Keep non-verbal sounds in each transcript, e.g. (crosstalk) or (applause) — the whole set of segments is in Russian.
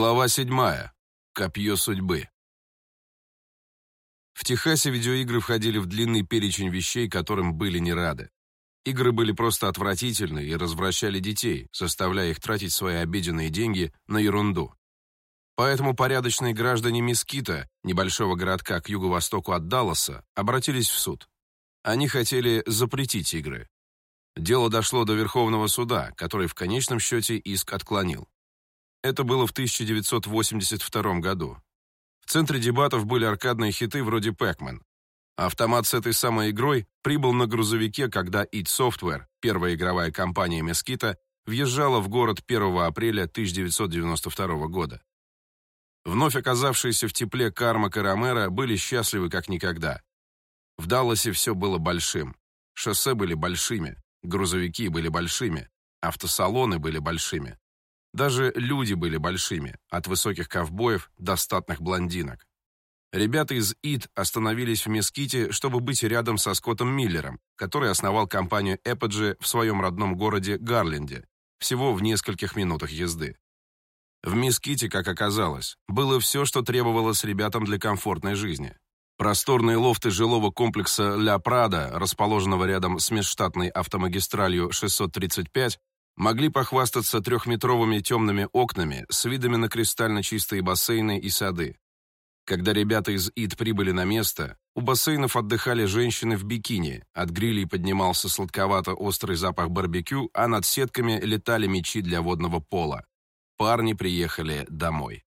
Глава 7. Копье судьбы. В Техасе видеоигры входили в длинный перечень вещей, которым были не рады. Игры были просто отвратительны и развращали детей, заставляя их тратить свои обеденные деньги на ерунду. Поэтому порядочные граждане Мескита, небольшого городка к юго-востоку от Далласа, обратились в суд. Они хотели запретить игры. Дело дошло до Верховного суда, который в конечном счете иск отклонил. Это было в 1982 году. В центре дебатов были аркадные хиты вроде Pac-Man. Автомат с этой самой игрой прибыл на грузовике, когда id Software, первая игровая компания Mesquite, въезжала в город 1 апреля 1992 года. Вновь оказавшиеся в тепле Кармак и Ромеро были счастливы как никогда. В Далласе все было большим. Шоссе были большими, грузовики были большими, автосалоны были большими. Даже люди были большими, от высоких ковбоев до статных блондинок. Ребята из ИД остановились в Меските, чтобы быть рядом со Скоттом Миллером, который основал компанию Apogee в своем родном городе Гарленде, всего в нескольких минутах езды. В Меските, как оказалось, было все, что требовалось ребятам для комфортной жизни. Просторные лофты жилого комплекса «Ля Прада», расположенного рядом с межштатной автомагистралью 635, могли похвастаться трехметровыми темными окнами с видами на кристально чистые бассейны и сады. Когда ребята из ИД прибыли на место, у бассейнов отдыхали женщины в бикини, от грилей поднимался сладковато-острый запах барбекю, а над сетками летали мечи для водного пола. Парни приехали домой.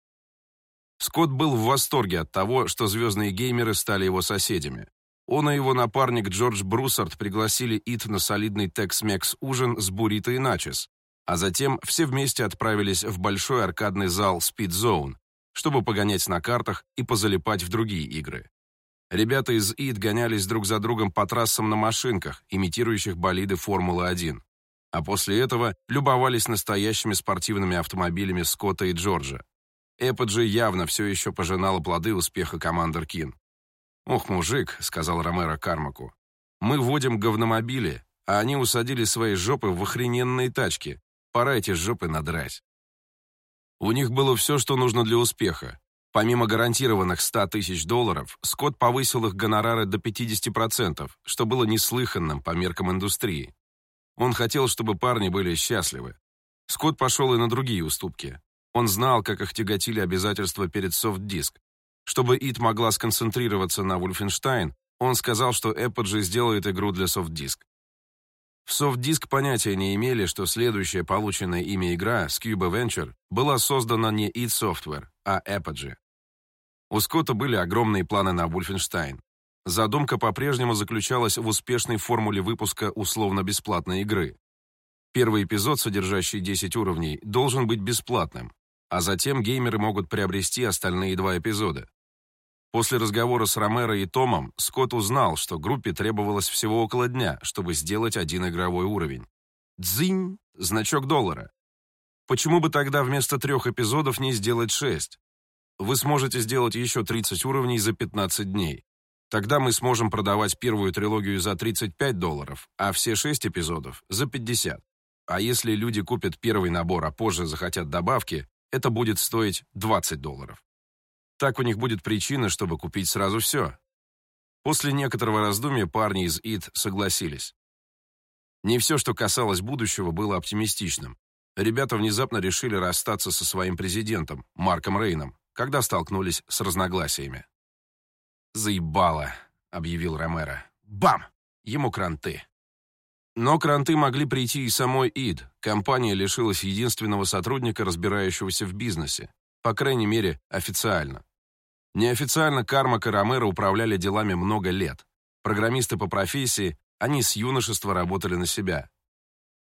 Скотт был в восторге от того, что звездные геймеры стали его соседями. Он и его напарник Джордж Бруссард пригласили Ит на солидный Tex-Mex ужин с буррито и начес, а затем все вместе отправились в большой аркадный зал Speed Zone, чтобы погонять на картах и позалипать в другие игры. Ребята из ИТ гонялись друг за другом по трассам на машинках, имитирующих болиды Формулы-1. А после этого любовались настоящими спортивными автомобилями Скотта и Джорджа. Эподжи явно все еще пожинала плоды успеха командор Кин. «Ох, мужик», — сказал Ромеро Кармаку, — «мы водим говномобили, а они усадили свои жопы в охрененные тачки. Пора эти жопы надрать». У них было все, что нужно для успеха. Помимо гарантированных 100 тысяч долларов, Скотт повысил их гонорары до 50%, что было неслыханным по меркам индустрии. Он хотел, чтобы парни были счастливы. Скотт пошел и на другие уступки. Он знал, как их тяготили обязательства перед софт-диск, чтобы ИТ могла сконцентрироваться на Wolfenstein, он сказал, что Apogee сделает игру для софт-диск. В софт-диск понятия не имели, что следующая полученная ими игра, Scuba Venture, была создана не id Software, а Apogee. У Скотта были огромные планы на Wolfenstein. Задумка по-прежнему заключалась в успешной формуле выпуска условно-бесплатной игры. Первый эпизод, содержащий 10 уровней, должен быть бесплатным, а затем геймеры могут приобрести остальные два эпизода. После разговора с Ромеро и Томом Скотт узнал, что группе требовалось всего около дня, чтобы сделать один игровой уровень. Дзинь! Значок доллара. Почему бы тогда вместо трех эпизодов не сделать шесть? Вы сможете сделать еще 30 уровней за 15 дней. Тогда мы сможем продавать первую трилогию за 35 долларов, а все шесть эпизодов за 50. А если люди купят первый набор, а позже захотят добавки, это будет стоить 20 долларов. Так у них будет причина, чтобы купить сразу все. После некоторого раздумья парни из ИД согласились. Не все, что касалось будущего, было оптимистичным. Ребята внезапно решили расстаться со своим президентом, Марком Рейном, когда столкнулись с разногласиями. «Заебало», — объявил Ромеро. «Бам! Ему кранты». Но кранты могли прийти и самой ИД. Компания лишилась единственного сотрудника, разбирающегося в бизнесе. По крайней мере, официально. Неофициально Кармак и Ромеро управляли делами много лет. Программисты по профессии, они с юношества работали на себя.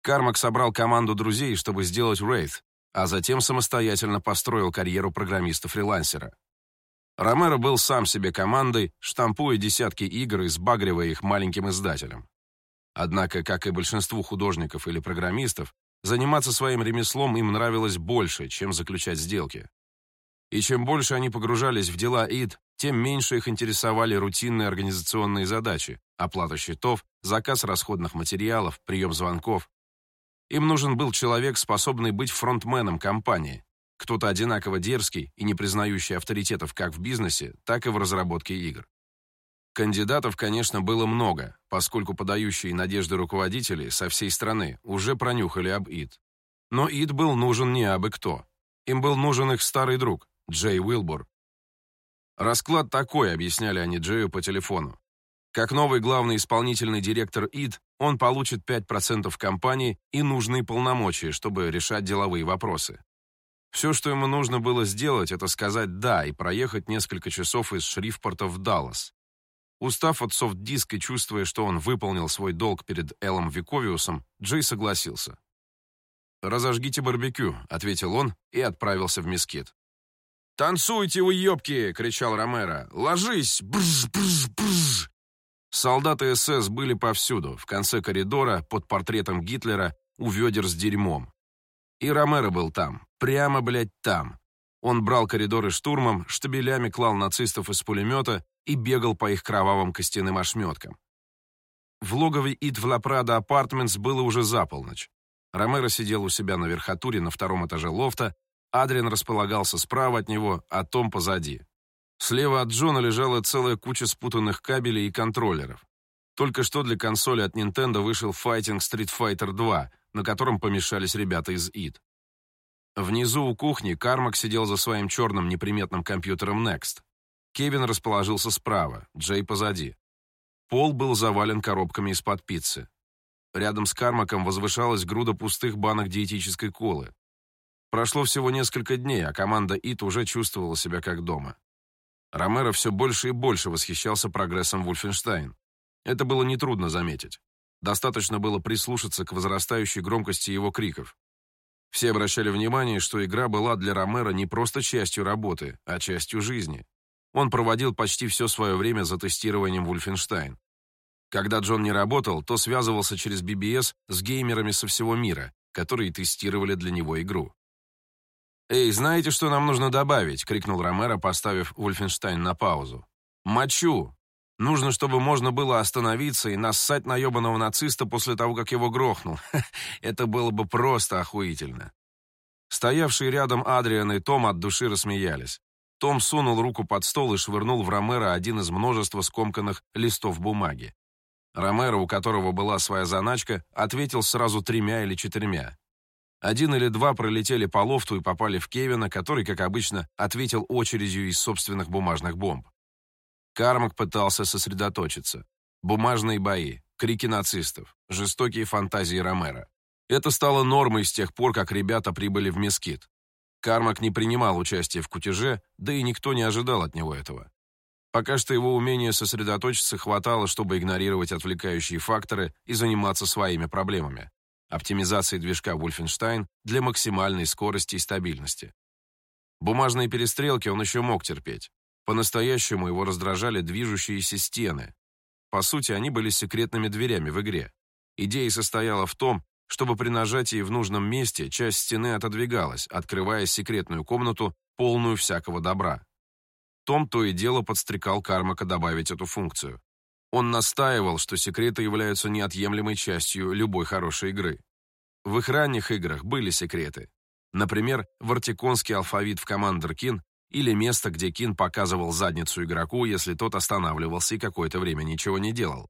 Кармак собрал команду друзей, чтобы сделать Wraith, а затем самостоятельно построил карьеру программиста-фрилансера. Ромеро был сам себе командой, штампуя десятки игр и сбагривая их маленьким издателям. Однако, как и большинству художников или программистов, заниматься своим ремеслом им нравилось больше, чем заключать сделки. И чем больше они погружались в дела ИД, тем меньше их интересовали рутинные организационные задачи, оплата счетов, заказ расходных материалов, прием звонков. Им нужен был человек, способный быть фронтменом компании, кто-то одинаково дерзкий и не признающий авторитетов как в бизнесе, так и в разработке игр. Кандидатов, конечно, было много, поскольку подающие надежды руководители со всей страны уже пронюхали об ИД. Но ИД был нужен не абы кто. Им был нужен их старый друг, Джей Уилбур. Расклад такой, объясняли они Джею по телефону. Как новый главный исполнительный директор ИД, он получит 5% компании и нужные полномочия, чтобы решать деловые вопросы. Все, что ему нужно было сделать, это сказать «да» и проехать несколько часов из Шрифпорта в Даллас. Устав от софт-диска и чувствуя, что он выполнил свой долг перед Эллом Виковиусом, Джей согласился. «Разожгите барбекю», — ответил он и отправился в мескит. «Танцуйте, уебки!» — кричал Ромеро. «Ложись! Брж, брж, брж!» Солдаты СС были повсюду, в конце коридора, под портретом Гитлера, у ведер с дерьмом. И Ромеро был там, прямо, блядь, там. Он брал коридоры штурмом, штабелями клал нацистов из пулемета и бегал по их кровавым костяным ошметкам. В логове Ит в Лапрада Апартментс было уже за полночь. Ромеро сидел у себя на верхотуре на втором этаже лофта, Адриан располагался справа от него, а Том позади. Слева от Джона лежала целая куча спутанных кабелей и контроллеров. Только что для консоли от Nintendo вышел Fighting Street Fighter 2, на котором помешались ребята из id. Внизу у кухни Кармак сидел за своим черным неприметным компьютером Next. Кевин расположился справа, Джей позади. Пол был завален коробками из-под пиццы. Рядом с Кармаком возвышалась груда пустых банок диетической колы. Прошло всего несколько дней, а команда ИТ уже чувствовала себя как дома. Ромеро все больше и больше восхищался прогрессом Вульфенштайн. Это было нетрудно заметить. Достаточно было прислушаться к возрастающей громкости его криков. Все обращали внимание, что игра была для Ромеро не просто частью работы, а частью жизни. Он проводил почти все свое время за тестированием Вульфенштайн. Когда Джон не работал, то связывался через BBS с геймерами со всего мира, которые тестировали для него игру. «Эй, знаете, что нам нужно добавить?» — крикнул Ромеро, поставив Вольфенштайн на паузу. «Мочу! Нужно, чтобы можно было остановиться и нассать на ебаного нациста после того, как его грохнул. (laughs) Это было бы просто охуительно». Стоявшие рядом Адриан и Том от души рассмеялись. Том сунул руку под стол и швырнул в Ромеро один из множества скомканных листов бумаги. Ромеро, у которого была своя заначка, ответил сразу тремя или четырьмя. Один или два пролетели по лофту и попали в Кевина, который, как обычно, ответил очередью из собственных бумажных бомб. Кармак пытался сосредоточиться. Бумажные бои, крики нацистов, жестокие фантазии Ромера. Это стало нормой с тех пор, как ребята прибыли в Мескит. Кармак не принимал участия в кутеже, да и никто не ожидал от него этого. Пока что его умения сосредоточиться хватало, чтобы игнорировать отвлекающие факторы и заниматься своими проблемами оптимизации движка Wolfenstein для максимальной скорости и стабильности. Бумажные перестрелки он еще мог терпеть. По-настоящему его раздражали движущиеся стены. По сути, они были секретными дверями в игре. Идея состояла в том, чтобы при нажатии в нужном месте часть стены отодвигалась, открывая секретную комнату, полную всякого добра. Том то и дело подстрекал Кармака добавить эту функцию. Он настаивал, что секреты являются неотъемлемой частью любой хорошей игры. В их ранних играх были секреты. Например, вартиконский алфавит в Commander Keen или место, где Кин показывал задницу игроку, если тот останавливался и какое-то время ничего не делал.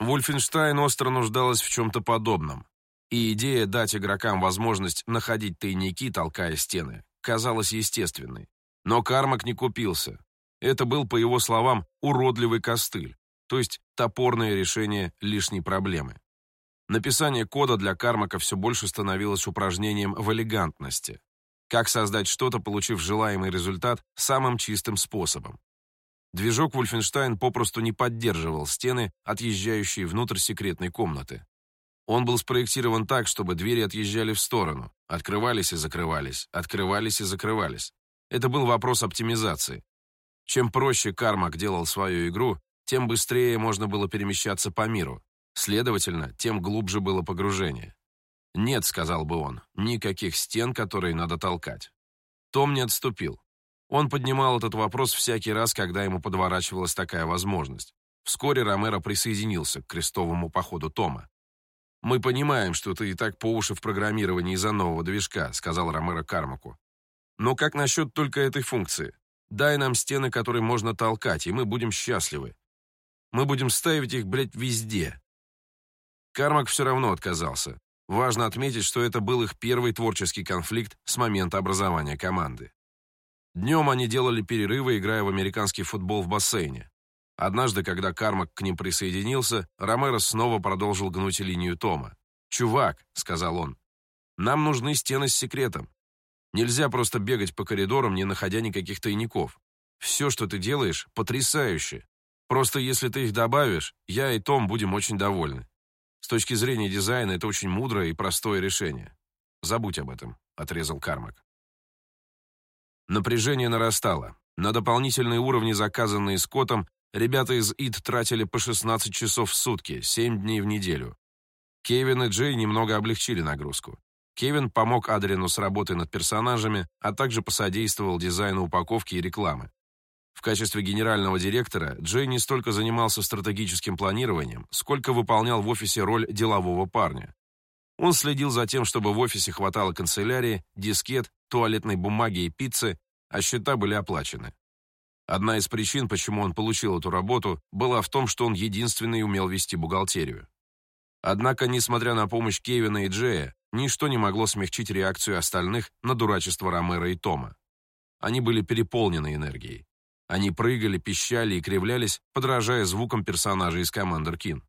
Вульфенштайн остро нуждалась в чем-то подобном. И идея дать игрокам возможность находить тайники, толкая стены, казалась естественной. Но Кармак не купился. Это был, по его словам, уродливый костыль, то есть топорное решение лишней проблемы. Написание кода для Кармака все больше становилось упражнением в элегантности. Как создать что-то, получив желаемый результат, самым чистым способом. Движок Wolfenstein попросту не поддерживал стены, отъезжающие внутрь секретной комнаты. Он был спроектирован так, чтобы двери отъезжали в сторону, открывались и закрывались, открывались и закрывались. Это был вопрос оптимизации. Чем проще Кармак делал свою игру, тем быстрее можно было перемещаться по миру. Следовательно, тем глубже было погружение. «Нет», — сказал бы он, — «никаких стен, которые надо толкать». Том не отступил. Он поднимал этот вопрос всякий раз, когда ему подворачивалась такая возможность. Вскоре Ромеро присоединился к крестовому походу Тома. «Мы понимаем, что ты и так по уши в программировании из-за нового движка», — сказал Ромеро Кармаку. Но как насчет только этой функции? Дай нам стены, которые можно толкать, и мы будем счастливы. Мы будем ставить их, блядь, везде. Кармак все равно отказался. Важно отметить, что это был их первый творческий конфликт с момента образования команды. Днем они делали перерывы, играя в американский футбол в бассейне. Однажды, когда Кармак к ним присоединился, Ромеро снова продолжил гнуть линию Тома. «Чувак», — сказал он, — «нам нужны стены с секретом. Нельзя просто бегать по коридорам, не находя никаких тайников. Все, что ты делаешь, потрясающе. Просто если ты их добавишь, я и Том будем очень довольны. С точки зрения дизайна это очень мудрое и простое решение. Забудь об этом, отрезал Кармак. Напряжение нарастало. На дополнительные уровни, заказанные Скоттом, ребята из ИД тратили по 16 часов в сутки, 7 дней в неделю. Кевин и Джей немного облегчили нагрузку. Кевин помог Адриану с работой над персонажами, а также посодействовал дизайну упаковки и рекламы. В качестве генерального директора Джей не столько занимался стратегическим планированием, сколько выполнял в офисе роль делового парня. Он следил за тем, чтобы в офисе хватало канцелярии, дискет, туалетной бумаги и пиццы, а счета были оплачены. Одна из причин, почему он получил эту работу, была в том, что он единственный умел вести бухгалтерию. Однако, несмотря на помощь Кевина и Джея, ничто не могло смягчить реакцию остальных на дурачество Ромера и Тома. Они были переполнены энергией. Они прыгали, пищали и кривлялись, подражая звукам персонажей из Commander Кин.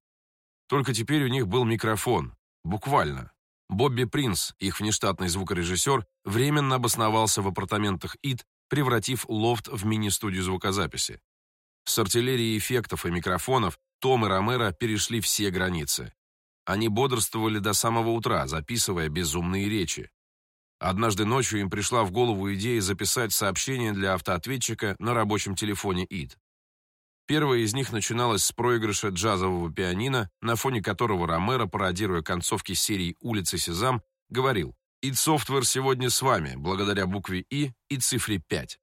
Только теперь у них был микрофон. Буквально. Бобби Принц, их внештатный звукорежиссер, временно обосновался в апартаментах ИТ, превратив лофт в мини-студию звукозаписи. С артиллерией эффектов и микрофонов Том и Ромеро перешли все границы. Они бодрствовали до самого утра, записывая безумные речи. Однажды ночью им пришла в голову идея записать сообщение для автоответчика на рабочем телефоне ИД. Первая из них начиналась с проигрыша джазового пианино, на фоне которого Ромеро, пародируя концовки серии «Улицы Сезам», говорил «ИД Софтвер сегодня с вами, благодаря букве И и цифре 5».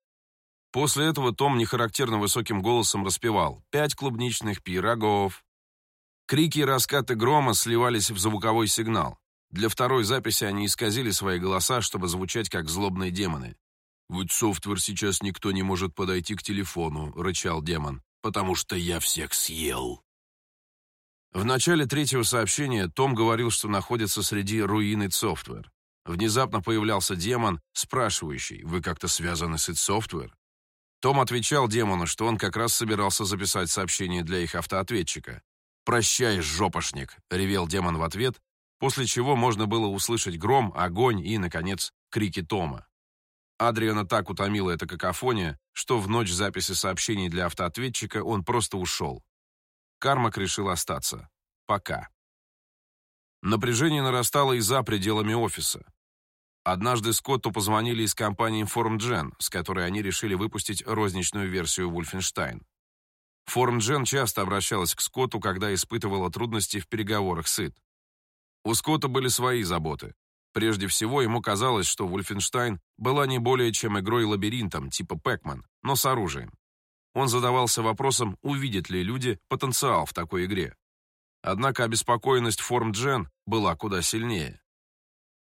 После этого Том нехарактерно высоким голосом распевал «Пять клубничных пирогов, Крики и раскаты грома сливались в звуковой сигнал. Для второй записи они исказили свои голоса, чтобы звучать как злобные демоны. «В id Software сейчас никто не может подойти к телефону», — рычал демон, «потому что я всех съел». В начале третьего сообщения Том говорил, что находится среди руин Software. Внезапно появлялся демон, спрашивающий, «Вы как-то связаны с Software?» Том отвечал демону, что он как раз собирался записать сообщение для их автоответчика. «Прощай, жопошник!» — ревел демон в ответ, после чего можно было услышать гром, огонь и, наконец, крики Тома. Адриана так утомила эта какофония, что в ночь записи сообщений для автоответчика он просто ушел. Кармак решил остаться. Пока. Напряжение нарастало и за пределами офиса. Однажды Скотту позвонили из компании FormGen, с которой они решили выпустить розничную версию Wolfenstein. Формджен часто обращалась к Скотту, когда испытывала трудности в переговорах с ИТ. У Скотта были свои заботы. Прежде всего, ему казалось, что Вульфенштайн была не более чем игрой-лабиринтом, типа Пэкман, но с оружием. Он задавался вопросом, увидят ли люди потенциал в такой игре. Однако обеспокоенность Форм Джен была куда сильнее.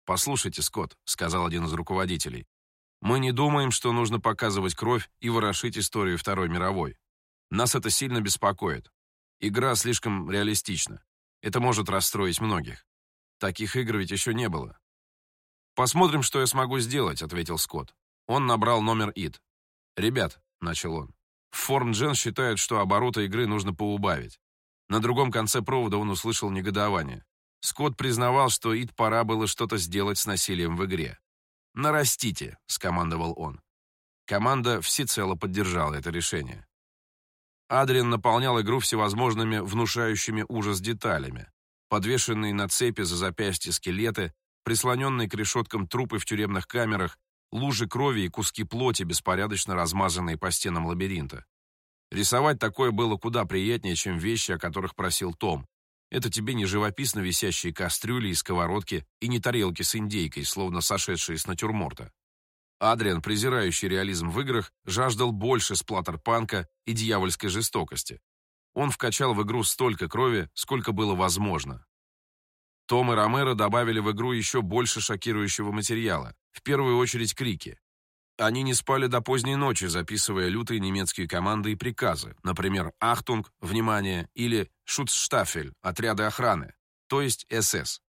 «Послушайте, Скотт», — сказал один из руководителей, «мы не думаем, что нужно показывать кровь и ворошить историю Второй мировой. Нас это сильно беспокоит. Игра слишком реалистична. Это может расстроить многих. Таких игр ведь еще не было. «Посмотрим, что я смогу сделать», — ответил Скотт. Он набрал номер ИД. «Ребят», — начал он, — «Форм Джен считает, что обороты игры нужно поубавить». На другом конце провода он услышал негодование. Скотт признавал, что ИД пора было что-то сделать с насилием в игре. «Нарастите», — скомандовал он. Команда всецело поддержала это решение. Адриан наполнял игру всевозможными внушающими ужас деталями. Подвешенные на цепи за запястья скелеты, прислоненные к решеткам трупы в тюремных камерах, лужи крови и куски плоти, беспорядочно размазанные по стенам лабиринта. Рисовать такое было куда приятнее, чем вещи, о которых просил Том. Это тебе не живописно висящие кастрюли и сковородки, и не тарелки с индейкой, словно сошедшие с натюрморта. Адриан, презирающий реализм в играх, жаждал больше сплаттерпанка и дьявольской жестокости. Он вкачал в игру столько крови, сколько было возможно. Том и Ромеро добавили в игру еще больше шокирующего материала, в первую очередь крики. Они не спали до поздней ночи, записывая лютые немецкие команды и приказы, например, «Achtung», «Внимание» или «Schutzstaffel», «Отряды охраны», то есть «СС».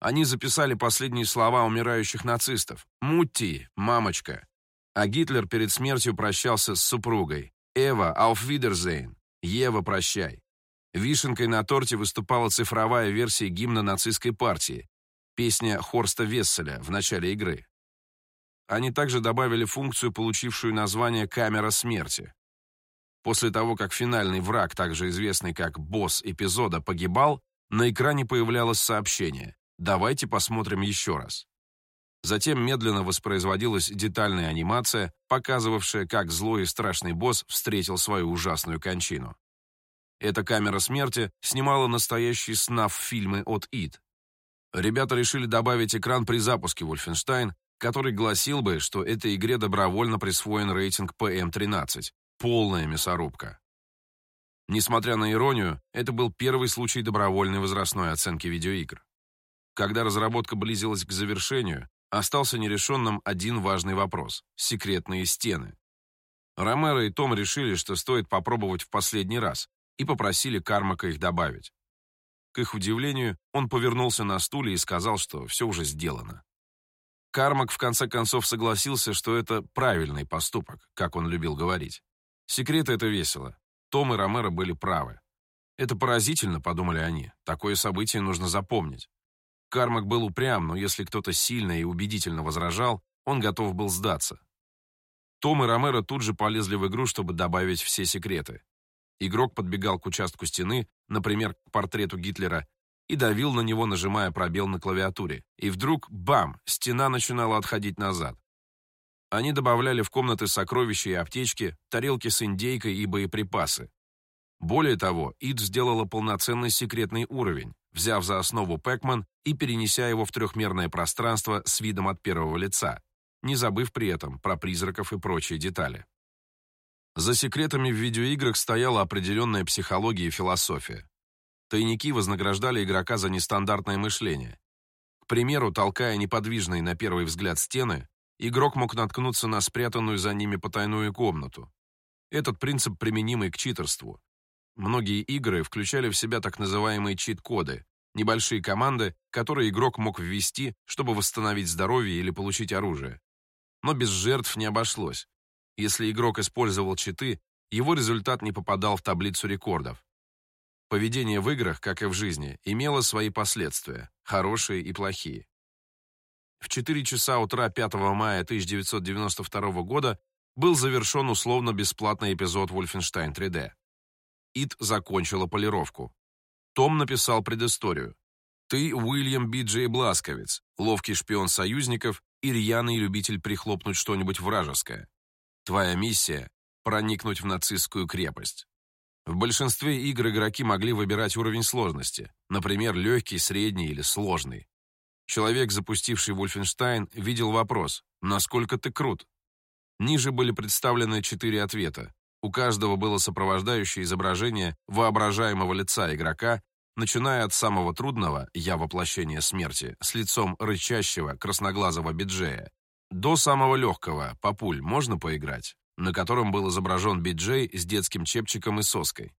Они записали последние слова умирающих нацистов «Mutti», «Мамочка». А Гитлер перед смертью прощался с супругой «Эва, auf Wiedersehen», «Ева, прощай». Вишенкой на торте выступала цифровая версия гимна нацистской партии, песня Хорста Весселя в начале игры. Они также добавили функцию, получившую название «Камера смерти». После того, как финальный враг, также известный как босс эпизода, погибал, на экране появлялось сообщение «Давайте посмотрим еще раз». Затем медленно воспроизводилась детальная анимация, показывавшая, как злой и страшный босс встретил свою ужасную кончину. Эта камера смерти снимала настоящие снаф-фильмы от ИД. Ребята решили добавить экран при запуске Wolfenstein, который гласил бы, что этой игре добровольно присвоен рейтинг PM13. Полная мясорубка. Несмотря на иронию, это был первый случай добровольной возрастной оценки видеоигр. Когда разработка близилась к завершению, остался нерешенным один важный вопрос – секретные стены. Ромеро и Том решили, что стоит попробовать в последний раз, и попросили Кармака их добавить. К их удивлению, он повернулся на стуле и сказал, что все уже сделано. Кармак в конце концов согласился, что это правильный поступок, как он любил говорить. Секреты — это весело. Том и Ромеро были правы. Это поразительно, подумали они. Такое событие нужно запомнить. Кармак был упрям, но если кто-то сильно и убедительно возражал, он готов был сдаться. Том и Ромеро тут же полезли в игру, чтобы добавить все секреты. Игрок подбегал к участку стены, например, к портрету Гитлера, и давил на него, нажимая пробел на клавиатуре. И вдруг, бам, стена начинала отходить назад. Они добавляли в комнаты сокровища и аптечки, тарелки с индейкой и боеприпасы. Более того, ИД сделала полноценный секретный уровень, взяв за основу Пэкман и перенеся его в трехмерное пространство с видом от первого лица, не забыв при этом про призраков и прочие детали. За секретами в видеоиграх стояла определенная психология и философия. Тайники вознаграждали игрока за нестандартное мышление. К примеру, толкая неподвижные на первый взгляд стены, игрок мог наткнуться на спрятанную за ними потайную комнату. Этот принцип применимый к читерству. Многие игры включали в себя так называемые чит-коды, небольшие команды, которые игрок мог ввести, чтобы восстановить здоровье или получить оружие. Но без жертв не обошлось. Если игрок использовал читы, его результат не попадал в таблицу рекордов. Поведение в играх, как и в жизни, имело свои последствия, хорошие и плохие. В 4 часа утра 5 мая 1992 года был завершен условно-бесплатный эпизод Wolfenstein 3D. ИТ закончила полировку. Том написал предысторию. «Ты Уильям Би Джей Бласковец, ловкий шпион союзников и рьяный любитель прихлопнуть что-нибудь вражеское. Твоя миссия — проникнуть в нацистскую крепость. В большинстве игр игроки могли выбирать уровень сложности, например, легкий, средний или сложный. Человек, запустивший Wolfenstein, видел вопрос «Насколько ты крут?». Ниже были представлены четыре ответа. У каждого было сопровождающее изображение воображаемого лица игрока, начиная от самого трудного «Я воплощение смерти» с лицом рычащего красноглазого биджея, до самого легкого «Папуль, можно поиграть?» на котором был изображен биджей с детским чепчиком и соской.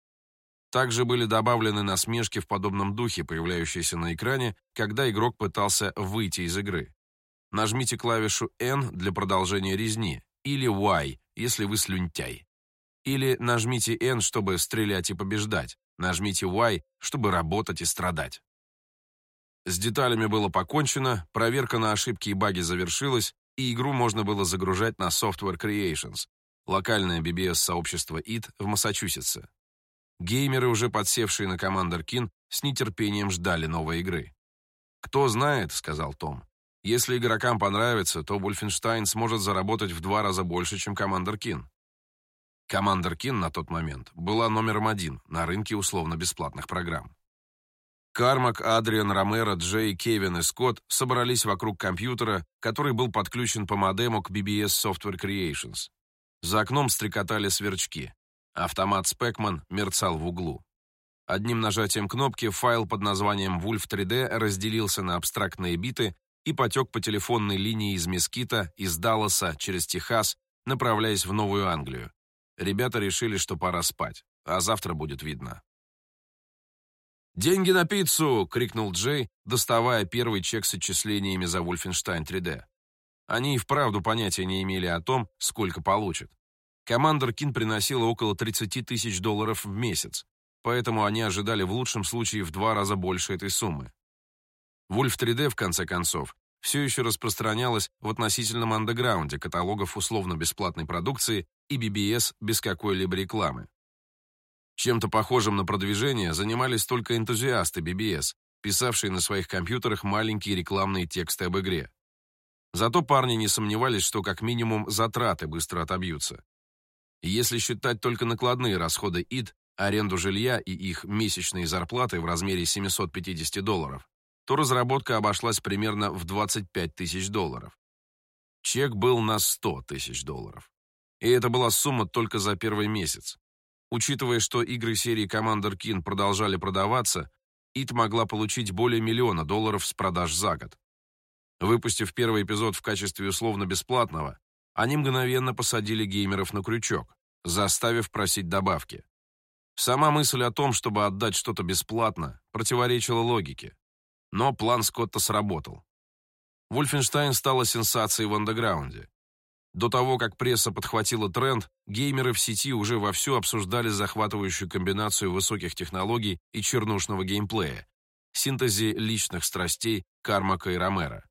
Также были добавлены насмешки в подобном духе, появляющиеся на экране, когда игрок пытался выйти из игры. Нажмите клавишу N для продолжения резни, или Y, если вы слюнтяй. Или нажмите N, чтобы стрелять и побеждать. Нажмите Y, чтобы работать и страдать. С деталями было покончено, проверка на ошибки и баги завершилась, и игру можно было загружать на Software Creations, локальное BBS-сообщество ИТ в Массачусетсе. Геймеры, уже подсевшие на Commander Keen, с нетерпением ждали новой игры. «Кто знает», — сказал Том, — «если игрокам понравится, то Wolfenstein сможет заработать в два раза больше, чем Commander Keen». Commander Keen на тот момент была номером один на рынке условно-бесплатных программ. Кармак, Адриан, Ромеро, Джей, Кевин и Скотт собрались вокруг компьютера, который был подключен по модему к BBS Software Creations. За окном стрекотали сверчки. Автомат Спекман мерцал в углу. Одним нажатием кнопки файл под названием Wolf 3D разделился на абстрактные биты, и потек по телефонной линии из Мескита, из Далласа, через Техас, направляясь в Новую Англию. Ребята решили, что пора спать, а завтра будет видно. «Деньги на пиццу!» — крикнул Джей, доставая первый чек с отчислениями за Wolfenstein 3D. Они и вправду понятия не имели о том, сколько получат. Командор Кин приносила около 30 тысяч долларов в месяц, поэтому они ожидали в лучшем случае в два раза больше этой суммы. Wolf 3D, в конце концов, все еще распространялась в относительном андеграунде каталогов условно-бесплатной продукции и BBS без какой-либо рекламы. Чем-то похожим на продвижение занимались только энтузиасты BBS, писавшие на своих компьютерах маленькие рекламные тексты об игре. Зато парни не сомневались, что как минимум затраты быстро отобьются. Если считать только накладные расходы ИД, аренду жилья и их месячные зарплаты в размере 750 долларов, то разработка обошлась примерно в 25 тысяч долларов. Чек был на 100 тысяч долларов. И это была сумма только за первый месяц. Учитывая, что игры серии Commander Keen продолжали продаваться, ИТ могла получить более миллиона долларов с продаж за год. Выпустив первый эпизод в качестве условно-бесплатного, они мгновенно посадили геймеров на крючок, заставив просить добавки. Сама мысль о том, чтобы отдать что-то бесплатно, противоречила логике. Но план Скотта сработал. Вольфенштайн стала сенсацией в андеграунде. До того, как пресса подхватила тренд, геймеры в сети уже вовсю обсуждали захватывающую комбинацию высоких технологий и чернушного геймплея, синтезе личных страстей Кармака и Ромера.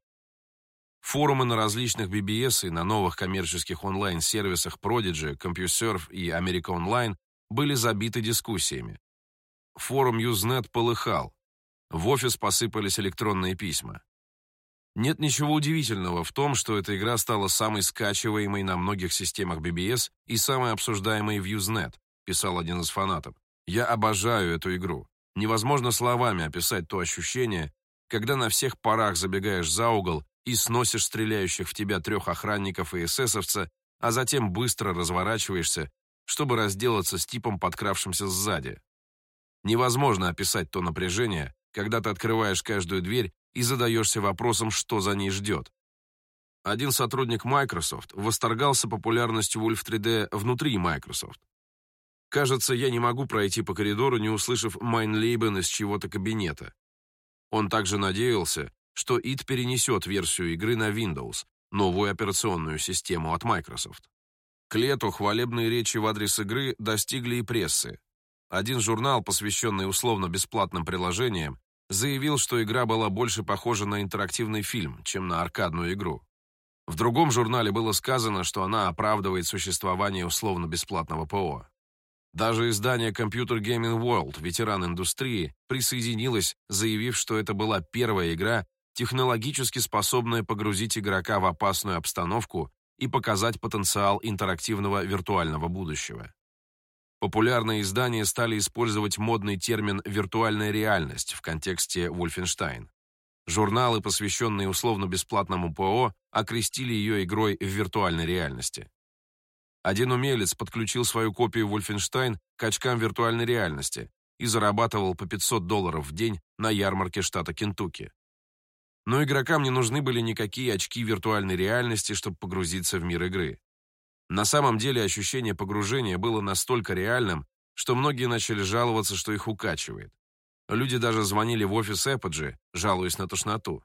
Форумы на различных BBS и на новых коммерческих онлайн-сервисах Prodigy, CompuServe и America Online были забиты дискуссиями. Форум Usenet полыхал. В офис посыпались электронные письма. Нет ничего удивительного в том, что эта игра стала самой скачиваемой на многих системах BBS и самой обсуждаемой в Usenet, писал один из фанатов. Я обожаю эту игру. Невозможно словами описать то ощущение, когда на всех парах забегаешь за угол и сносишь стреляющих в тебя трех охранников и эсэсовца, а затем быстро разворачиваешься, чтобы разделаться с типом, подкравшимся сзади. Невозможно описать то напряжение, когда ты открываешь каждую дверь и задаешься вопросом, что за ней ждет. Один сотрудник Microsoft восторгался популярностью Wolf 3D внутри Microsoft. Кажется, я не могу пройти по коридору, не услышав Майнлейбен из чего-то кабинета. Он также надеялся, что id перенесет версию игры на Windows, новую операционную систему от Microsoft. К лету хвалебные речи в адрес игры достигли и прессы. Один журнал, посвященный условно-бесплатным приложениям, заявил, что игра была больше похожа на интерактивный фильм, чем на аркадную игру. В другом журнале было сказано, что она оправдывает существование условно-бесплатного ПО. Даже издание Computer Gaming World, ветеран индустрии, присоединилось, заявив, что это была первая игра, технологически способная погрузить игрока в опасную обстановку и показать потенциал интерактивного виртуального будущего. Популярные издания стали использовать модный термин «виртуальная реальность» в контексте Wolfenstein. Журналы, посвященные условно-бесплатному ПО, окрестили ее игрой в виртуальной реальности. Один умелец подключил свою копию Wolfenstein к очкам виртуальной реальности и зарабатывал по 500 долларов в день на ярмарке штата Кентукки. Но игрокам не нужны были никакие очки виртуальной реальности, чтобы погрузиться в мир игры. На самом деле ощущение погружения было настолько реальным, что многие начали жаловаться, что их укачивает. Люди даже звонили в офис Apogee, жалуясь на тошноту.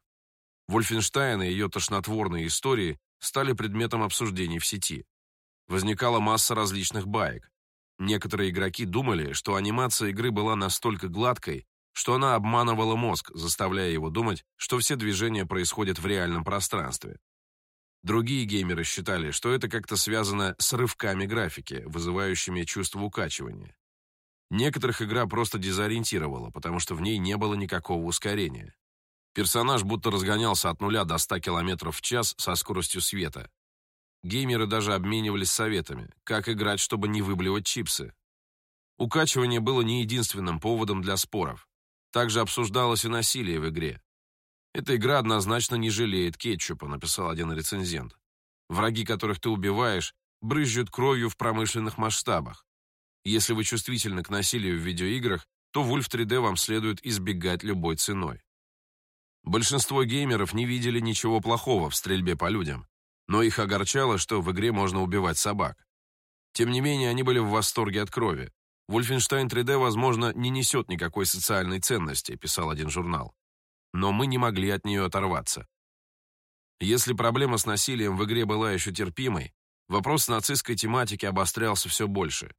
Вольфенштайн и ее тошнотворные истории стали предметом обсуждений в сети. Возникала масса различных баек. Некоторые игроки думали, что анимация игры была настолько гладкой, что она обманывала мозг, заставляя его думать, что все движения происходят в реальном пространстве. Другие геймеры считали, что это как-то связано с рывками графики, вызывающими чувство укачивания. Некоторых игра просто дезориентировала, потому что в ней не было никакого ускорения. Персонаж будто разгонялся от нуля до 100 км в час со скоростью света. Геймеры даже обменивались советами, как играть, чтобы не выблевать чипсы. Укачивание было не единственным поводом для споров. Также обсуждалось и насилие в игре. «Эта игра однозначно не жалеет кетчупа», — написал один рецензент. «Враги, которых ты убиваешь, брызжут кровью в промышленных масштабах. Если вы чувствительны к насилию в видеоиграх, то Wolf 3D вам следует избегать любой ценой». Большинство геймеров не видели ничего плохого в стрельбе по людям, но их огорчало, что в игре можно убивать собак. Тем не менее, они были в восторге от крови. «Вольфенштайн 3D, возможно, не несет никакой социальной ценности», писал один журнал. Но мы не могли от нее оторваться. Если проблема с насилием в игре была еще терпимой, вопрос нацистской тематики обострялся все больше.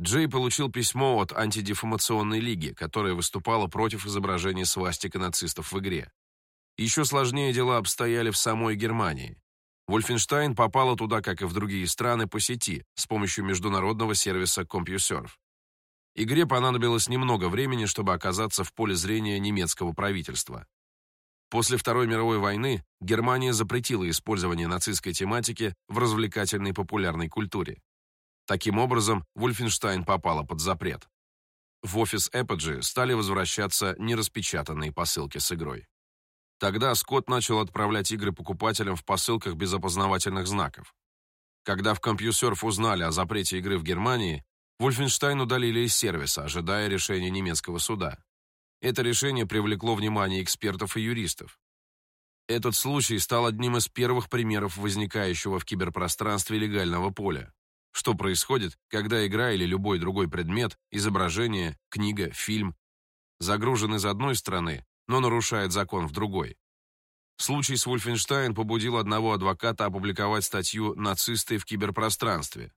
Джей получил письмо от антидефамационной лиги, которая выступала против изображения свастика нацистов в игре. Еще сложнее дела обстояли в самой Германии. Вольфенштайн попала туда, как и в другие страны, по сети с помощью международного сервиса CompuServe. Игре понадобилось немного времени, чтобы оказаться в поле зрения немецкого правительства. После Второй мировой войны Германия запретила использование нацистской тематики в развлекательной популярной культуре. Таким образом, Wolfenstein попала под запрет. В офис Apogee стали возвращаться нераспечатанные посылки с игрой. Тогда Скотт начал отправлять игры покупателям в посылках без опознавательных знаков. Когда в CompuServe узнали о запрете игры в Германии, Wolfenstein удалили из сервиса, ожидая решения немецкого суда. Это решение привлекло внимание экспертов и юристов. Этот случай стал одним из первых примеров возникающего в киберпространстве легального поля. Что происходит, когда игра или любой другой предмет, изображение, книга, фильм загружен из одной стороны, но нарушает закон в другой. Случай с Вольфенштайн побудил одного адвоката опубликовать статью «Нацисты в киберпространстве».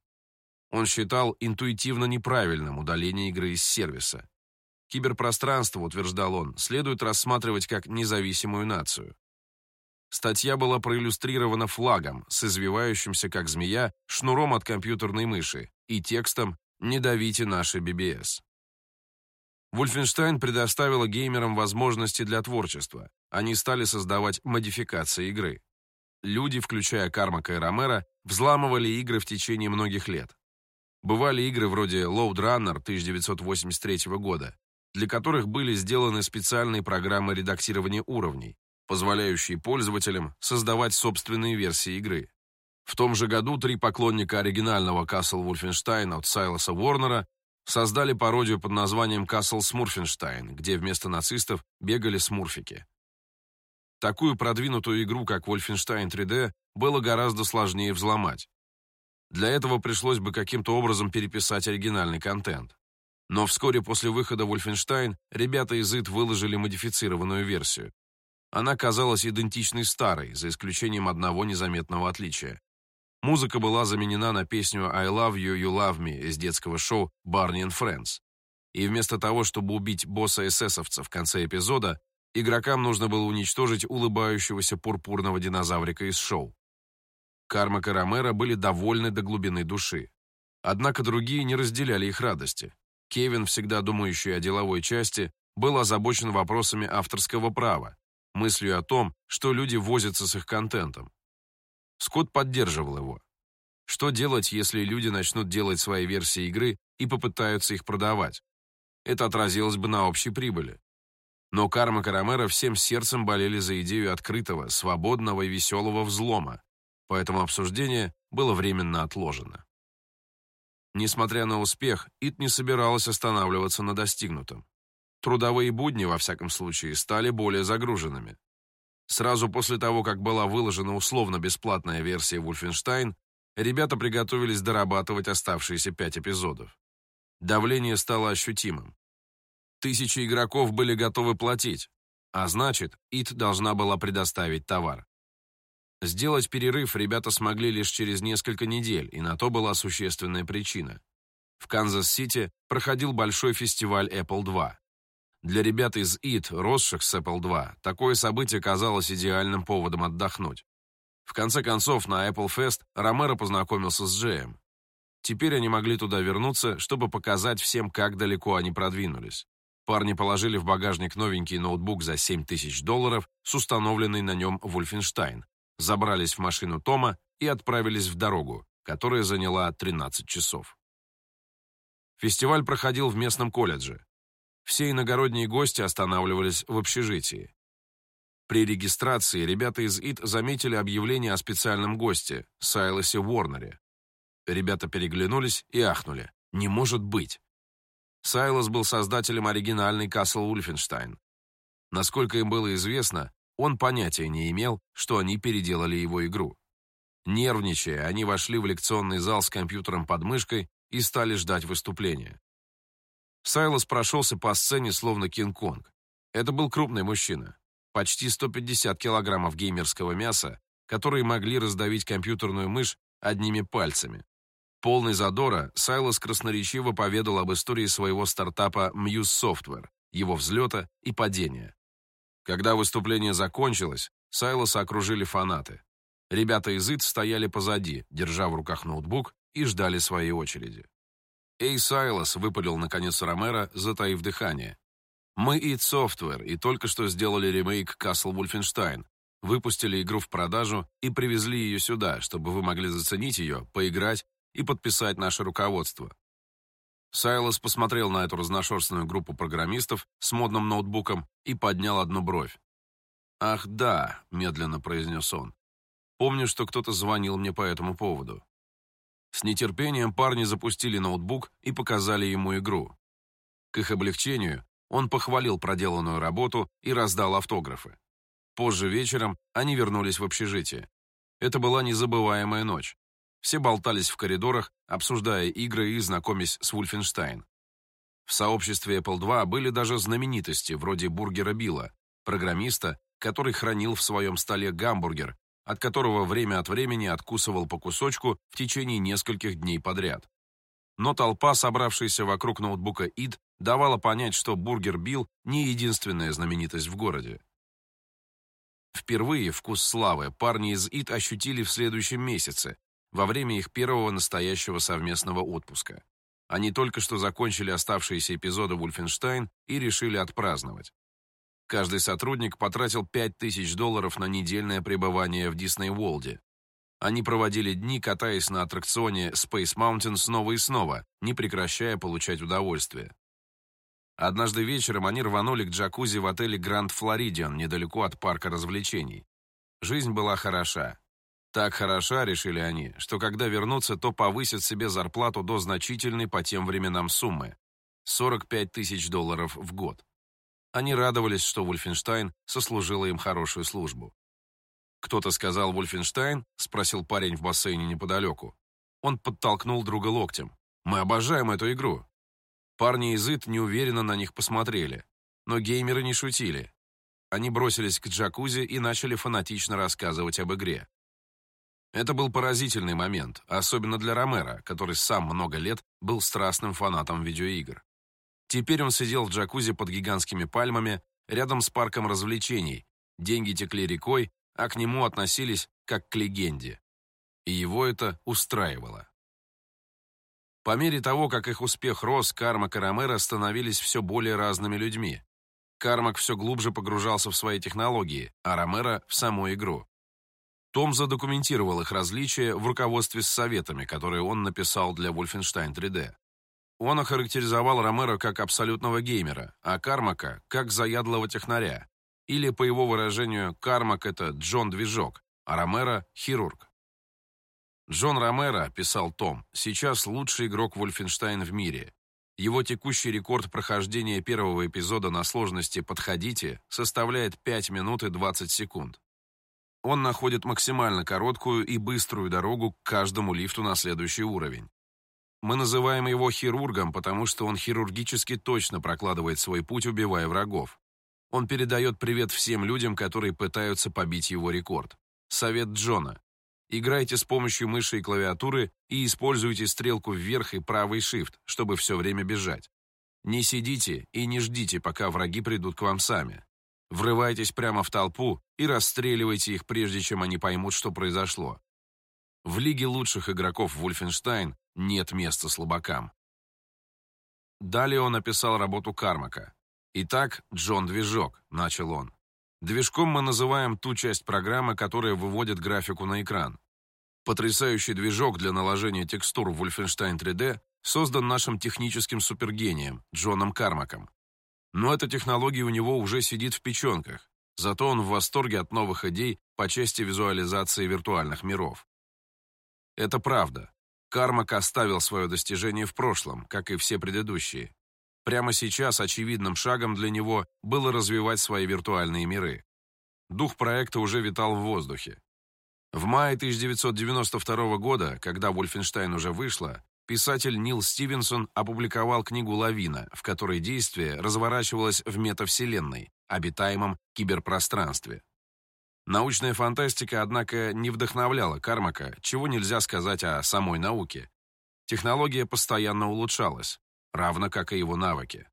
Он считал интуитивно неправильным удаление игры из сервиса. Киберпространство, утверждал он, следует рассматривать как независимую нацию. Статья была проиллюстрирована флагом с извивающимся, как змея, шнуром от компьютерной мыши и текстом «Не давите наши BBS». Вольфенштайн предоставила геймерам возможности для творчества. Они стали создавать модификации игры. Люди, включая Кармака и Ромера, взламывали игры в течение многих лет. Бывали игры вроде Load Runner 1983 года, для которых были сделаны специальные программы редактирования уровней, позволяющие пользователям создавать собственные версии игры. В том же году три поклонника оригинального Castle Wolfenstein от Сайлоса Уорнера создали пародию под названием Castle Смурфенштайн, где вместо нацистов бегали смурфики. Такую продвинутую игру, как Wolfenstein 3D, было гораздо сложнее взломать. Для этого пришлось бы каким-то образом переписать оригинальный контент. Но вскоре после выхода Wolfenstein ребята из id выложили модифицированную версию. Она казалась идентичной старой, за исключением одного незаметного отличия. Музыка была заменена на песню «I love you, you love me» из детского шоу «Barney and Friends». И вместо того, чтобы убить босса эсэсовца в конце эпизода, игрокам нужно было уничтожить улыбающегося пурпурного динозаврика из шоу. Кармак и Ромеро были довольны до глубины души. Однако другие не разделяли их радости. Кевин, всегда думающий о деловой части, был озабочен вопросами авторского права, мыслью о том, что люди возятся с их контентом. Скотт поддерживал его. Что делать, если люди начнут делать свои версии игры и попытаются их продавать? Это отразилось бы на общей прибыли. Но Карма Карамера всем сердцем болели за идею открытого, свободного и веселого взлома, поэтому обсуждение было временно отложено. Несмотря на успех, Ит не собиралась останавливаться на достигнутом. Трудовые будни, во всяком случае, стали более загруженными. Сразу после того, как была выложена условно-бесплатная версия Wolfenstein, ребята приготовились дорабатывать оставшиеся пять эпизодов. Давление стало ощутимым. Тысячи игроков были готовы платить, а значит, ИТ должна была предоставить товар. Сделать перерыв ребята смогли лишь через несколько недель, и на то была существенная причина. В Канзас-Сити проходил большой фестиваль Apple II. Для ребят из id, росших с Apple II, такое событие казалось идеальным поводом отдохнуть. В конце концов, на Apple Fest Ромеро познакомился с Джеем. Теперь они могли туда вернуться, чтобы показать всем, как далеко они продвинулись. Парни положили в багажник новенький ноутбук за 7 тысяч долларов с установленной на нем Wolfenstein, забрались в машину Тома и отправились в дорогу, которая заняла 13 часов. Фестиваль проходил в местном колледже. Все иногородние гости останавливались в общежитии. При регистрации ребята из ИТ заметили объявление о специальном госте, Сайлосе Уорнере. Ребята переглянулись и ахнули. «Не может быть!» Сайлос был создателем оригинальной Castle Wolfenstein. Насколько им было известно, он понятия не имел, что они переделали его игру. Нервничая, они вошли в лекционный зал с компьютером под мышкой и стали ждать выступления. Сайлос прошелся по сцене словно Кинг-Конг. Это был крупный мужчина. Почти 150 килограммов геймерского мяса, которые могли раздавить компьютерную мышь одними пальцами. Полный задора, Сайлос красноречиво поведал об истории своего стартапа Muse Software, его взлета и падения. Когда выступление закончилось, Сайлоса окружили фанаты. Ребята из ИТ стояли позади, держа в руках ноутбук и ждали своей очереди. «Эй, Сайлос!» — выпалил наконец Ромеро, затаив дыхание. «Мы id Software и только что сделали ремейк Castle Wolfenstein, выпустили игру в продажу и привезли ее сюда, чтобы вы могли заценить ее, поиграть и подписать наше руководство». Сайлос посмотрел на эту разношерстную группу программистов с модным ноутбуком и поднял одну бровь. «Ах да», — медленно произнес он. «Помню, что кто-то звонил мне по этому поводу. С нетерпением парни запустили ноутбук и показали ему игру. К их облегчению он похвалил проделанную работу и раздал автографы. Позже вечером они вернулись в общежитие. Это была незабываемая ночь. Все болтались в коридорах, обсуждая игры и знакомясь с Wolfenstein. В сообществе Apple II были даже знаменитости, вроде Бургера Билла, программиста, который хранил в своем столе гамбургер, от которого время от времени откусывал по кусочку в течение нескольких дней подряд. Но толпа, собравшаяся вокруг ноутбука id, давала понять, что Бургер Билл не единственная знаменитость в городе. Впервые вкус славы парни из id ощутили в следующем месяце, во время их первого настоящего совместного отпуска. Они только что закончили оставшиеся эпизоды «Wolfenstein» и решили отпраздновать. Каждый сотрудник потратил 5000 долларов на недельное пребывание в Дисней Уолде. Они проводили дни, катаясь на аттракционе Space Mountain снова и снова, не прекращая получать удовольствие. Однажды вечером они рванули к джакузи в отеле Гранд Флоридиан, недалеко от парка развлечений. Жизнь была хороша. Так хороша, решили они, что когда вернутся, то повысят себе зарплату до значительной по тем временам суммы – 45 тысяч долларов в год. Они радовались, что Вульфенштайн сослужила им хорошую службу. «Кто-то сказал Вульфенштайн?» – спросил парень в бассейне неподалеку. Он подтолкнул друга локтем. «Мы обожаем эту игру». Парни из ИТ неуверенно на них посмотрели. Но геймеры не шутили. Они бросились к джакузи и начали фанатично рассказывать об игре. Это был поразительный момент, особенно для Ромера, который сам много лет был страстным фанатом видеоигр. Теперь он сидел в джакузи под гигантскими пальмами, рядом с парком развлечений. Деньги текли рекой, а к нему относились как к легенде. И его это устраивало. По мере того, как их успех рос, Кармак и Ромеро становились все более разными людьми. Кармак все глубже погружался в свои технологии, а Ромеро — в саму игру. Том задокументировал их различия в руководстве с советами, которые он написал для Wolfenstein 3D. Он охарактеризовал Ромеро как абсолютного геймера, а Кармака – как заядлого технаря. Или, по его выражению, Кармак – это Джон Движок, а Ромеро – хирург. Джон Ромеро, писал Том, сейчас лучший игрок Вольфенштайн в мире. Его текущий рекорд прохождения первого эпизода на сложности «Подходите» составляет 5 минут и 20 секунд. Он находит максимально короткую и быструю дорогу к каждому лифту на следующий уровень. Мы называем его хирургом, потому что он хирургически точно прокладывает свой путь, убивая врагов. Он передает привет всем людям, которые пытаются побить его рекорд. Совет Джона. Играйте с помощью мыши и клавиатуры и используйте стрелку вверх и правый shift, чтобы все время бежать. Не сидите и не ждите, пока враги придут к вам сами. Врывайтесь прямо в толпу и расстреливайте их, прежде чем они поймут, что произошло. В лиге лучших игроков Wolfenstein нет места слабакам. Далее он описал работу Кармака. «Итак, Джон Движок», — начал он. Движком мы называем ту часть программы, которая выводит графику на экран. Потрясающий движок для наложения текстур в Wolfenstein 3D создан нашим техническим супергением, Джоном Кармаком. Но эта технология у него уже сидит в печенках, зато он в восторге от новых идей по части визуализации виртуальных миров. Это правда. Кармак оставил свое достижение в прошлом, как и все предыдущие. Прямо сейчас очевидным шагом для него было развивать свои виртуальные миры. Дух проекта уже витал в воздухе. В мае 1992 года, когда «Вольфенштайн» уже вышла, писатель Нил Стивенсон опубликовал книгу «Лавина», в которой действие разворачивалось в метавселенной, обитаемом киберпространстве. Научная фантастика, однако, не вдохновляла Кармака, чего нельзя сказать о самой науке. Технология постоянно улучшалась, равно как и его навыки.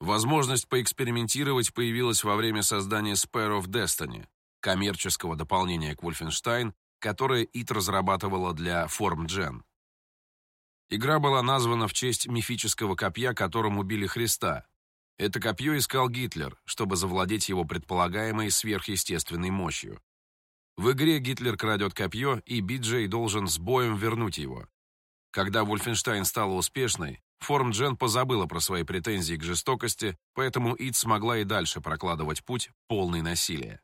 Возможность поэкспериментировать появилась во время создания Spare of Destiny, коммерческого дополнения к Wolfenstein, которое ИТ разрабатывала для FormGen. Игра была названа в честь мифического копья, которым убили Христа, это копье искал Гитлер, чтобы завладеть его предполагаемой сверхъестественной мощью. В игре Гитлер крадет копье, и Биджей должен с боем вернуть его. Когда Вольфенштайн стала успешной, Форм Джен позабыла про свои претензии к жестокости, поэтому Ид смогла и дальше прокладывать путь полный насилия.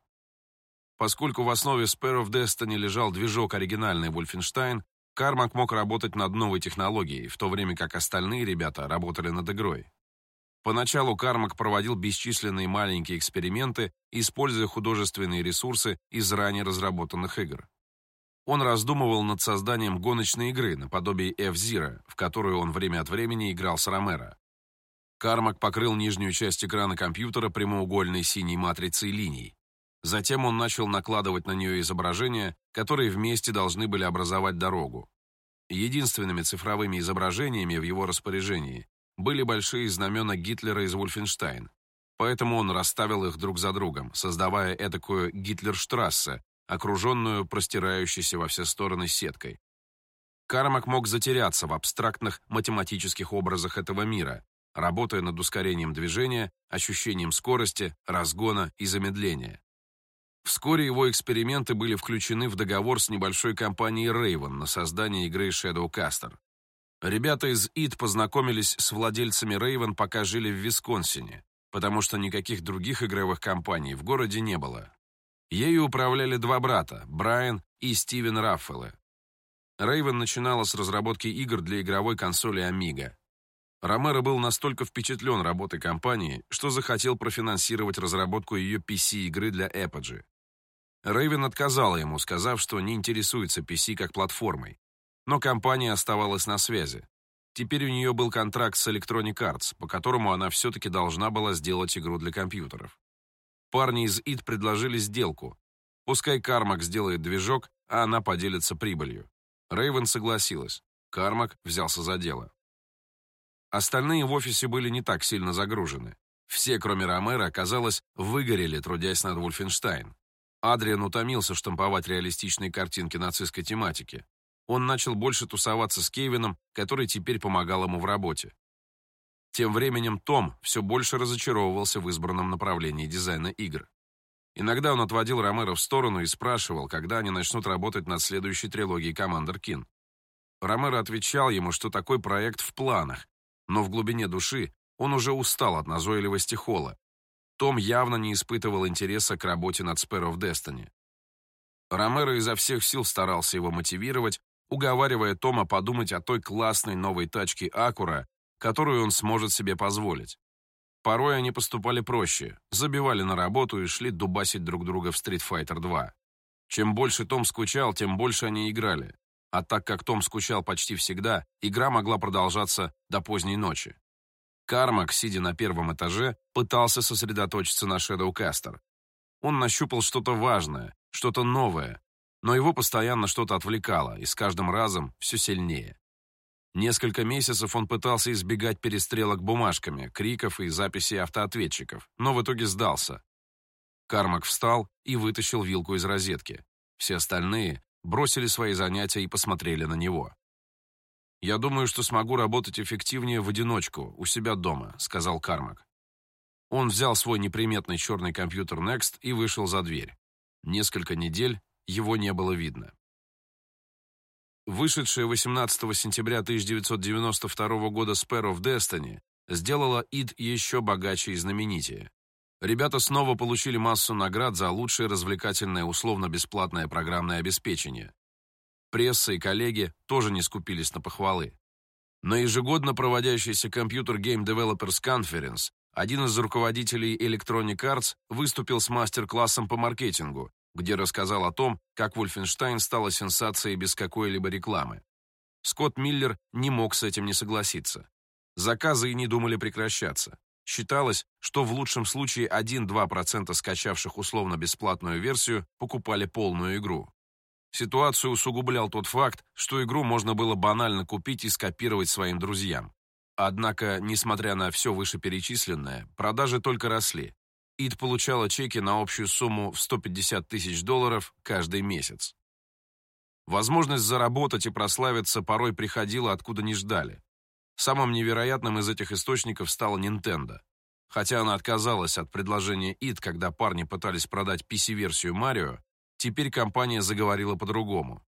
Поскольку в основе Spare of Destiny лежал движок оригинальный Вольфенштайн, Кармак мог работать над новой технологией, в то время как остальные ребята работали над игрой. Поначалу Кармак проводил бесчисленные маленькие эксперименты, используя художественные ресурсы из ранее разработанных игр. Он раздумывал над созданием гоночной игры наподобие F-Zero, в которую он время от времени играл с Ромеро. Кармак покрыл нижнюю часть экрана компьютера прямоугольной синей матрицей линий. Затем он начал накладывать на нее изображения, которые вместе должны были образовать дорогу. Единственными цифровыми изображениями в его распоряжении были большие знамена Гитлера из Вольфенштайн. Поэтому он расставил их друг за другом, создавая эдакую Гитлерштрассе, окруженную простирающейся во все стороны сеткой. Кармак мог затеряться в абстрактных математических образах этого мира, работая над ускорением движения, ощущением скорости, разгона и замедления. Вскоре его эксперименты были включены в договор с небольшой компанией Raven на создание игры Shadowcaster. Ребята из ИД познакомились с владельцами Raven, пока жили в Висконсине, потому что никаких других игровых компаний в городе не было. Ею управляли два брата, Брайан и Стивен Раффелы. Raven начинала с разработки игр для игровой консоли Amiga. Ромеро был настолько впечатлен работой компании, что захотел профинансировать разработку ее PC-игры для Apogee. Рейвен отказала ему, сказав, что не интересуется PC как платформой, но компания оставалась на связи. Теперь у нее был контракт с Electronic Arts, по которому она все-таки должна была сделать игру для компьютеров. Парни из id предложили сделку. Пускай Кармак сделает движок, а она поделится прибылью. Рейвен согласилась. Кармак взялся за дело. Остальные в офисе были не так сильно загружены. Все, кроме Ромера, казалось, выгорели, трудясь над Вольфенштайн. Адриан утомился штамповать реалистичные картинки нацистской тематики он начал больше тусоваться с Кевином, который теперь помогал ему в работе. Тем временем Том все больше разочаровывался в избранном направлении дизайна игр. Иногда он отводил Ромеро в сторону и спрашивал, когда они начнут работать над следующей трилогией «Командер Кин». Ромеро отвечал ему, что такой проект в планах, но в глубине души он уже устал от назойливости Холла. Том явно не испытывал интереса к работе над Spare of Destiny. Ромеро изо всех сил старался его мотивировать, уговаривая Тома подумать о той классной новой тачке Акура, которую он сможет себе позволить. Порой они поступали проще, забивали на работу и шли дубасить друг друга в Street Fighter 2. Чем больше Том скучал, тем больше они играли. А так как Том скучал почти всегда, игра могла продолжаться до поздней ночи. Кармак, сидя на первом этаже, пытался сосредоточиться на Shadowcaster. Он нащупал что-то важное, что-то новое, но его постоянно что-то отвлекало, и с каждым разом все сильнее. Несколько месяцев он пытался избегать перестрелок бумажками, криков и записей автоответчиков, но в итоге сдался. Кармак встал и вытащил вилку из розетки. Все остальные бросили свои занятия и посмотрели на него. «Я думаю, что смогу работать эффективнее в одиночку, у себя дома», — сказал Кармак. Он взял свой неприметный черный компьютер Next и вышел за дверь. Несколько недель его не было видно. Вышедшая 18 сентября 1992 года Spare of Destiny сделала id еще богаче и знаменитее. Ребята снова получили массу наград за лучшее развлекательное условно-бесплатное программное обеспечение. Пресса и коллеги тоже не скупились на похвалы. На ежегодно проводящийся Computer Game Developers Conference один из руководителей Electronic Arts выступил с мастер-классом по маркетингу, где рассказал о том, как Wolfenstein стала сенсацией без какой-либо рекламы. Скотт Миллер не мог с этим не согласиться. Заказы и не думали прекращаться. Считалось, что в лучшем случае 1-2% скачавших условно-бесплатную версию покупали полную игру. Ситуацию усугублял тот факт, что игру можно было банально купить и скопировать своим друзьям. Однако, несмотря на все вышеперечисленное, продажи только росли. ИД получала чеки на общую сумму в 150 тысяч долларов каждый месяц. Возможность заработать и прославиться порой приходила откуда не ждали. Самым невероятным из этих источников стала Nintendo. Хотя она отказалась от предложения id, когда парни пытались продать PC-версию Марио, теперь компания заговорила по-другому.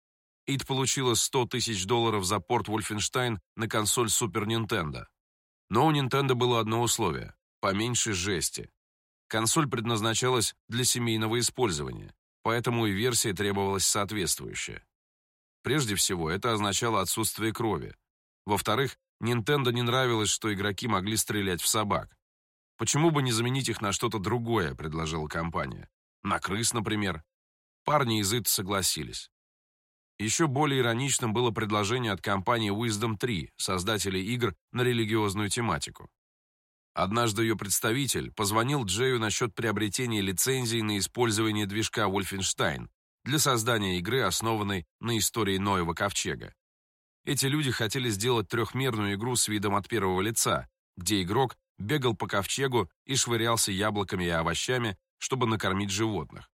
id получила 100 тысяч долларов за порт Wolfenstein на консоль Super Nintendo. Но у Nintendo было одно условие – поменьше жести. Консоль предназначалась для семейного использования, поэтому и версия требовалась соответствующая. Прежде всего, это означало отсутствие крови. Во-вторых, Nintendo не нравилось, что игроки могли стрелять в собак. Почему бы не заменить их на что-то другое, предложила компания. На крыс, например. Парни из IT согласились. Еще более ироничным было предложение от компании Wisdom 3, создателей игр на религиозную тематику. Однажды ее представитель позвонил Джею насчет приобретения лицензии на использование движка Wolfenstein для создания игры, основанной на истории Ноева ковчега. Эти люди хотели сделать трехмерную игру с видом от первого лица, где игрок бегал по ковчегу и швырялся яблоками и овощами, чтобы накормить животных.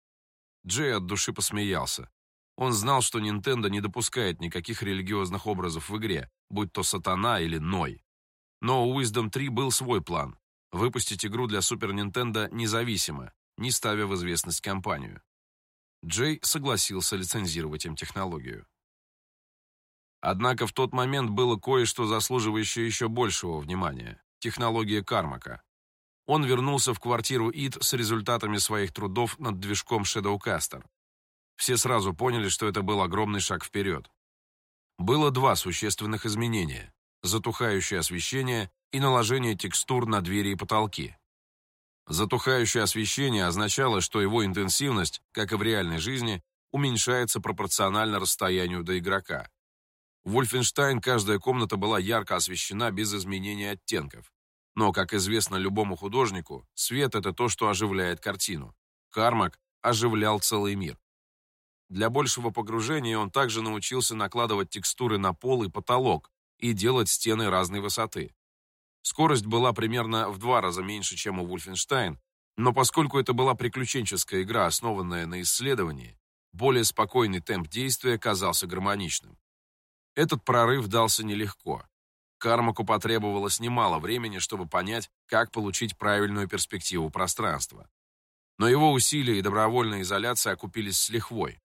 Джей от души посмеялся. Он знал, что Nintendo не допускает никаких религиозных образов в игре, будь то сатана или Ной. Но у Wisdom 3 был свой план – выпустить игру для Super Nintendo независимо, не ставя в известность компанию. Джей согласился лицензировать им технологию. Однако в тот момент было кое-что заслуживающее еще большего внимания – технология Кармака. Он вернулся в квартиру ИД с результатами своих трудов над движком Shadowcaster. Все сразу поняли, что это был огромный шаг вперед. Было два существенных изменения затухающее освещение и наложение текстур на двери и потолки. Затухающее освещение означало, что его интенсивность, как и в реальной жизни, уменьшается пропорционально расстоянию до игрока. В Wolfenstein каждая комната была ярко освещена без изменения оттенков. Но, как известно любому художнику, свет — это то, что оживляет картину. Кармак оживлял целый мир. Для большего погружения он также научился накладывать текстуры на пол и потолок, и делать стены разной высоты. Скорость была примерно в два раза меньше, чем у Wolfenstein, но поскольку это была приключенческая игра, основанная на исследовании, более спокойный темп действия казался гармоничным. Этот прорыв дался нелегко. Кармаку потребовалось немало времени, чтобы понять, как получить правильную перспективу пространства. Но его усилия и добровольная изоляция окупились с лихвой.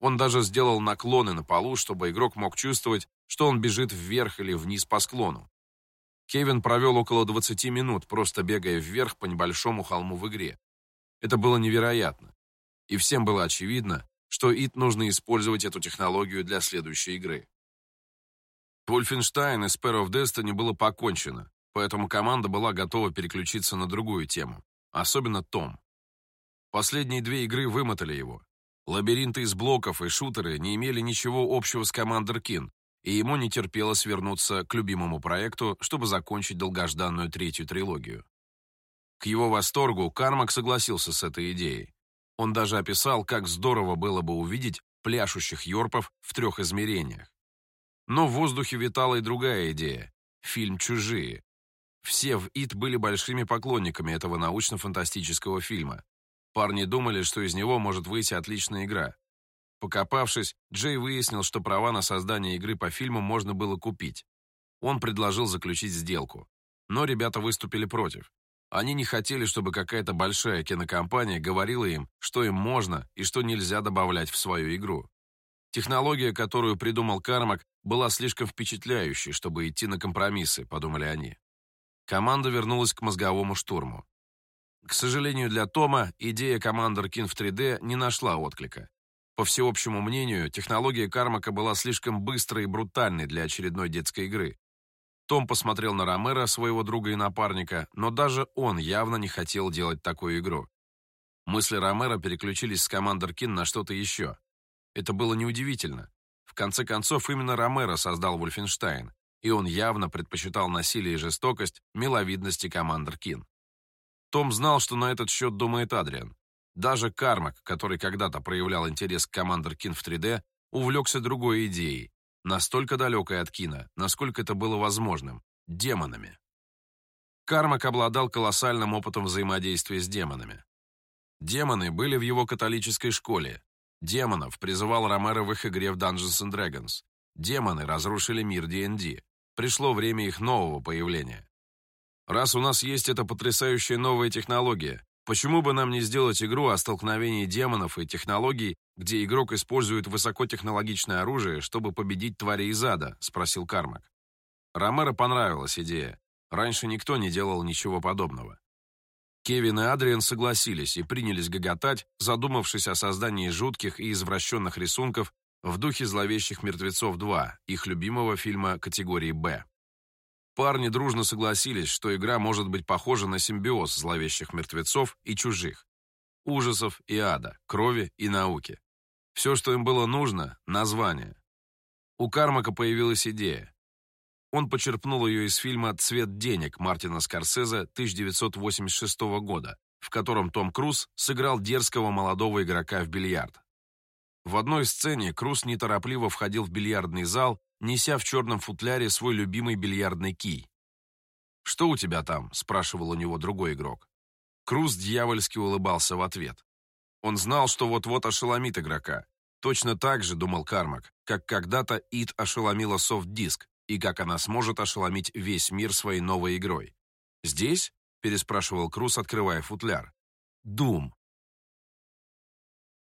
Он даже сделал наклоны на полу, чтобы игрок мог чувствовать, что он бежит вверх или вниз по склону. Кевин провел около 20 минут, просто бегая вверх по небольшому холму в игре. Это было невероятно. И всем было очевидно, что ИТ нужно использовать эту технологию для следующей игры. Wolfenstein и Spare of Destiny было покончено, поэтому команда была готова переключиться на другую тему, особенно Том. Последние две игры вымотали его, Лабиринты из блоков и шутеры не имели ничего общего с Commander Keen, и ему не терпелось вернуться к любимому проекту, чтобы закончить долгожданную третью трилогию. К его восторгу Кармак согласился с этой идеей. Он даже описал, как здорово было бы увидеть пляшущих йорпов в трех измерениях. Но в воздухе витала и другая идея – фильм «Чужие». Все в ИТ были большими поклонниками этого научно-фантастического фильма. Парни думали, что из него может выйти отличная игра. Покопавшись, Джей выяснил, что права на создание игры по фильму можно было купить. Он предложил заключить сделку. Но ребята выступили против. Они не хотели, чтобы какая-то большая кинокомпания говорила им, что им можно и что нельзя добавлять в свою игру. Технология, которую придумал Кармак, была слишком впечатляющей, чтобы идти на компромиссы, подумали они. Команда вернулась к мозговому штурму. К сожалению для Тома, идея Commander King в 3D не нашла отклика. По всеобщему мнению, технология Кармака была слишком быстрой и брутальной для очередной детской игры. Том посмотрел на Ромера, своего друга и напарника, но даже он явно не хотел делать такую игру. Мысли Ромеро переключились с Commander Keen на что-то еще. Это было неудивительно. В конце концов, именно Ромеро создал Wolfenstein, и он явно предпочитал насилие и жестокость миловидности Commander Keen. Том знал, что на этот счет думает Адриан. Даже Кармак, который когда-то проявлял интерес к Commander Keen в 3D, увлекся другой идеей, настолько далекой от Кина, насколько это было возможным – демонами. Кармак обладал колоссальным опытом взаимодействия с демонами. Демоны были в его католической школе. Демонов призывал Ромеро в их игре в Dungeons and Dragons. Демоны разрушили мир D&D. Пришло время их нового появления. Раз у нас есть эта потрясающая новая технология, почему бы нам не сделать игру о столкновении демонов и технологий, где игрок использует высокотехнологичное оружие, чтобы победить твари из ада?» – спросил Кармак. Ромеро понравилась идея. Раньше никто не делал ничего подобного. Кевин и Адриан согласились и принялись гоготать, задумавшись о создании жутких и извращенных рисунков в духе «Зловещих мертвецов 2», их любимого фильма категории «Б». Парни дружно согласились, что игра может быть похожа на симбиоз зловещих мертвецов и чужих. Ужасов и ада, крови и науки. Все, что им было нужно – название. У Кармака появилась идея. Он почерпнул ее из фильма «Цвет денег» Мартина Скорсезе 1986 года, в котором Том Круз сыграл дерзкого молодого игрока в бильярд. В одной сцене Круз неторопливо входил в бильярдный зал неся в черном футляре свой любимый бильярдный кий. «Что у тебя там?» – спрашивал у него другой игрок. Круз дьявольски улыбался в ответ. Он знал, что вот-вот ошеломит игрока. Точно так же, думал Кармак, как когда-то Ит ошеломила софт-диск, и как она сможет ошеломить весь мир своей новой игрой. «Здесь?» – переспрашивал Круз, открывая футляр. «Дум»,